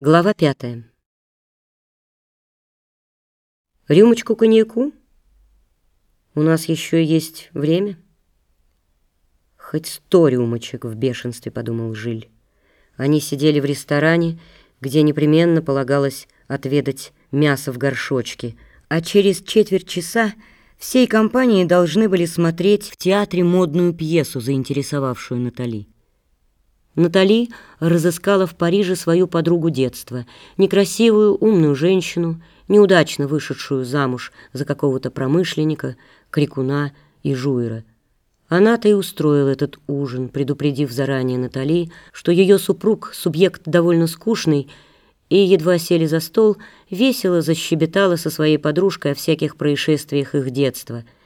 Глава пятая. Рюмочку коньяку? У нас еще есть время? Хоть сто рюмочек в бешенстве, подумал Жиль. Они сидели в ресторане, где непременно полагалось отведать мясо в горшочке, а через четверть часа всей компанией должны были смотреть в театре модную пьесу, заинтересовавшую Натали. Натали разыскала в Париже свою подругу детства, некрасивую, умную женщину, неудачно вышедшую замуж за какого-то промышленника, крикуна и жуера. Она-то и устроила этот ужин, предупредив заранее Натали, что ее супруг — субъект довольно скучный, и, едва сели за стол, весело защебетала со своей подружкой о всяких происшествиях их детства —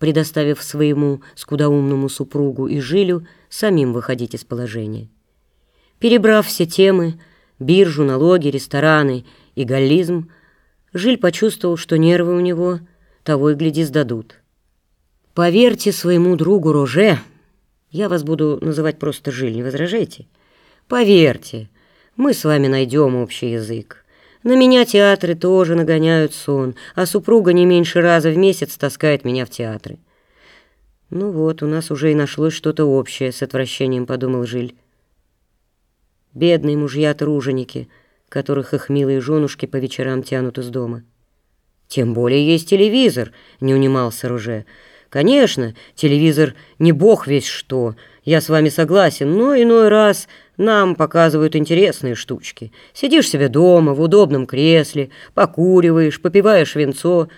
предоставив своему скудоумному супругу и Жилю самим выходить из положения. Перебрав все темы, биржу, налоги, рестораны и галлизм, Жиль почувствовал, что нервы у него того и гляди сдадут. «Поверьте своему другу Роже, я вас буду называть просто Жиль, не возражайте? Поверьте, мы с вами найдем общий язык. На меня театры тоже нагоняют сон, а супруга не меньше раза в месяц таскает меня в театры. Ну вот, у нас уже и нашлось что-то общее, с отвращением подумал Жиль. Бедные мужья-труженики, которых их милые женушки по вечерам тянут из дома. Тем более есть телевизор, не унимался Руже. Конечно, телевизор не бог весь что, я с вами согласен, но иной раз нам показывают интересные штучки. Сидишь себе дома, в удобном кресле, покуриваешь, попиваешь венцо,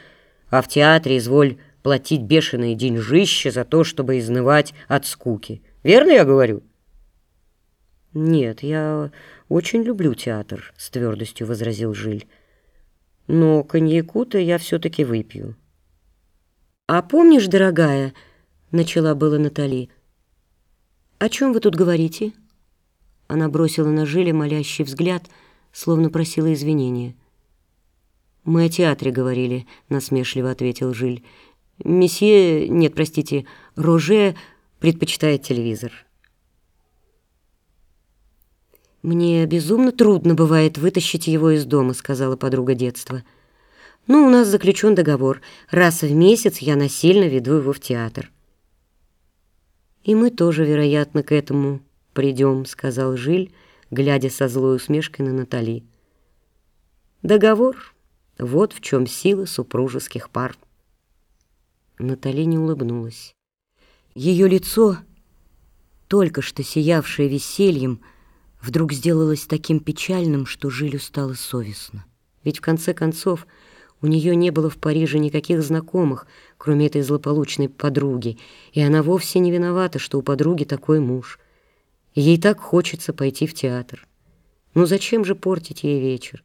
а в театре изволь платить бешеные деньжища за то, чтобы изнывать от скуки. Верно я говорю? Нет, я очень люблю театр, с твердостью возразил Жиль. Но коньяку-то я все-таки выпью. «А помнишь, дорогая, — начала была Натали, — о чем вы тут говорите?» Она бросила на Жиля молящий взгляд, словно просила извинения. «Мы о театре говорили», — насмешливо ответил Жиль. «Месье, нет, простите, Роже предпочитает телевизор». «Мне безумно трудно бывает вытащить его из дома», — сказала подруга детства. Ну, у нас заключен договор. Раз в месяц я насильно веду его в театр. И мы тоже, вероятно, к этому придем, сказал Жиль, глядя со злой усмешкой на Натали. Договор — вот в чем сила супружеских пар. Натали не улыбнулась. Ее лицо, только что сиявшее весельем, вдруг сделалось таким печальным, что Жилю стало совестно. Ведь в конце концов у нее не было в Париже никаких знакомых, кроме этой злополучной подруги, и она вовсе не виновата, что у подруги такой муж. Ей так хочется пойти в театр. Ну зачем же портить ей вечер?